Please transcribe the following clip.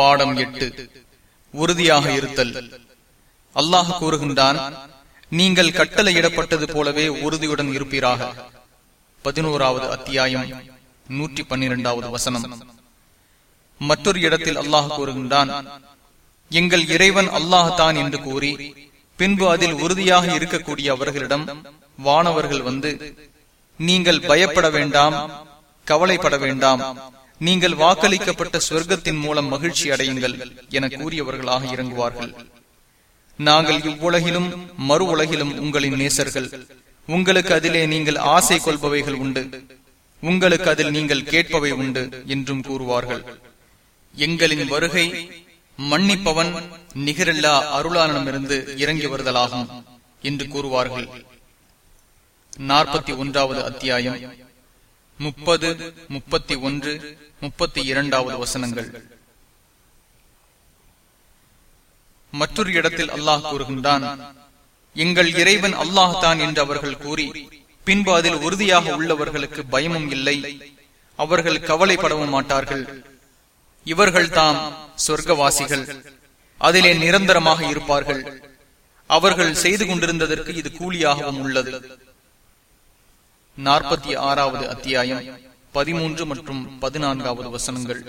பாடம் எட்டு. உறுதியாக இருத்தல். அல்லாஹ் கூறுகின்றான் நீங்கள் கட்டளையிடப்பட்டது போலவே உறுதியுடன் இருப்பீராக. பதினோராவது அத்தியாயம் நூற்றி பன்னிரெண்டாவது வசனம். மற்றொரு இடத்தில் அல்லாஹ் கூறுகின்றான் எங்கள் இறைவன் அல்லாஹ் என்று கூறி பின்பு அதில் உறுதியாக இருக்கக்கூடிய அவர்களிடம் வானவர்கள் வந்து நீங்கள் பயப்பட வேண்டாம் கவலைப்பட வேண்டாம் நீங்கள் வாக்களிக்கப்பட்ட சொர்க்கத்தின் மூலம் மகிழ்ச்சி அடையுங்கள் என கூறியவர்களாக இறங்குவார்கள். நாங்கள் இவ்வுலகிலும் மறு உலகிலும் உங்களின் நேசர்கள். உங்களுக்கு அதிலே நீங்கள் ஆசை கொள்பவைகள் உண்டு. உங்களுக்கு அதில் நீங்கள் கேட்பவை உண்டு என்றும் கூறுவார்கள். எங்களின் வருகை மன்னிப்பவன் நிகரில்லா அருளானமிருந்து இறங்கி வருதலாகும் என்று கூறுவார்கள். நாற்பத்தி ஒன்றாவது அத்தியாயம். முப்பது முப்பத்தி ஒன்று முப்பத்தி இரண்டாவது வசனங்கள். மற்றொரு இடத்தில் அல்லாஹ் கூறுகின்றான் எங்கள் இறைவன் அல்லாஹ் தான் என்று அவர்கள் கூறி பின்பு அதில் உறுதியாக உள்ளவர்களுக்கு பயமும் இல்லை அவர்கள் கவலைப்படவும் மாட்டார்கள். இவர்கள் தாம் சொர்க்கவாசிகள் அதிலே நிரந்தரமாக இருப்பார்கள். அவர்கள் செய்து கொண்டிருந்ததற்கு இது கூலியாகவும் உள்ளது. நாற்பத்தி ஆறாவது அத்தியாயம் பதிமூன்று மற்றும் பதினான்காவது வசனங்கள்.